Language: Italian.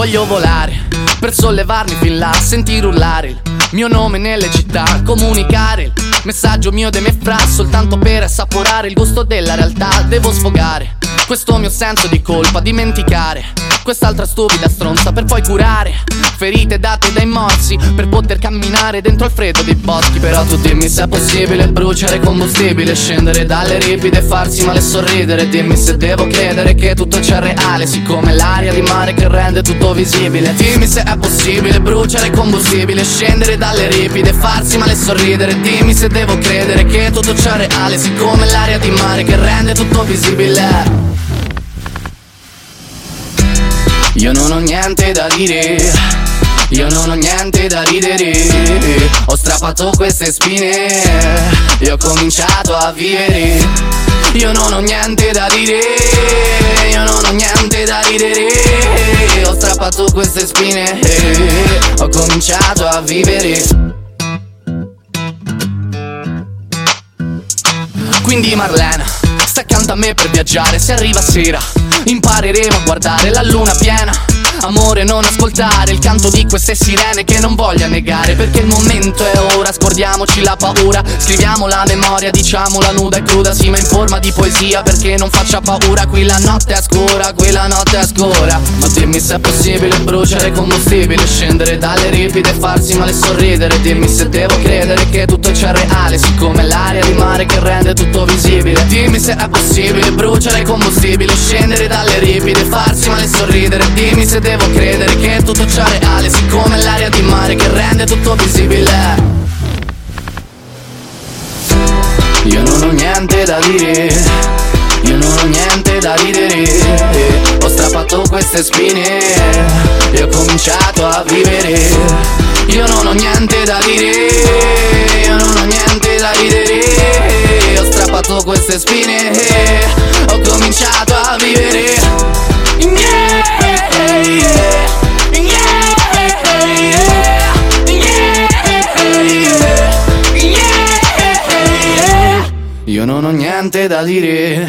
Voglio volare per sollevarmi fin là, sentire urlare il mio nome nelle città, comunicare il messaggio mio dei miei fra soltanto per assaporare il gusto della realtà. Devo sfogare questo mio senso di colpa, dimenticare quest'altra stupida stronza per poi curare. Ferite date dai morsi per poter camminare dentro il freddo dei boschi. Però tu dimmi se è possibile bruciare combustibile scendere dalle ripide farsi male e sorridere. Dimmi se devo credere che tutto c'è reale siccome l'aria di mare che rende tutto visibile. Dimmi se è possibile bruciare combustibile scendere dalle ripide farsi male e sorridere. Dimmi se devo credere che tutto c'è reale siccome l'aria di mare che rende tutto visibile io non ho niente da dire. Io non ho niente da ridere. Ho strappato queste spine. E ho cominciato a vivere. Io non ho niente da dire. Io non ho niente da ridere. Ho strappato queste spine. Ho cominciato a vivere. Quindi Marlena Sta accanto a me per viaggiare. Se arriva sera Impareremo a guardare la luna piena Amore non ascoltare il canto di queste sirene che non voglio negare Perché il momento è ora, scordiamoci la paura Scriviamo la memoria, diciamola nuda e cruda Sì ma in forma di poesia perché non faccia paura Qui la notte è scura, qui la notte è scura Ma dimmi se è possibile bruciare combustibile Scendere dalle ripide e farsi male e sorridere Dimmi se devo credere che tutto c'è reale Siccome l'aria di mare che rende tutto visibile. Dimmi se è possibile bruciare combustibile Scendere dalle ripide e farsi sorridere Dimmi se devo credere che tutto ciò è reale Siccome l'aria di mare che rende tutto visibile. Io non ho niente da dire Io non ho niente da ridere Ho strappato queste spine E ho cominciato a vivere. Io non ho niente da dire Io non ho niente da ridere Ho strappato queste spine E ho cominciato a vivere io non ho niente da dire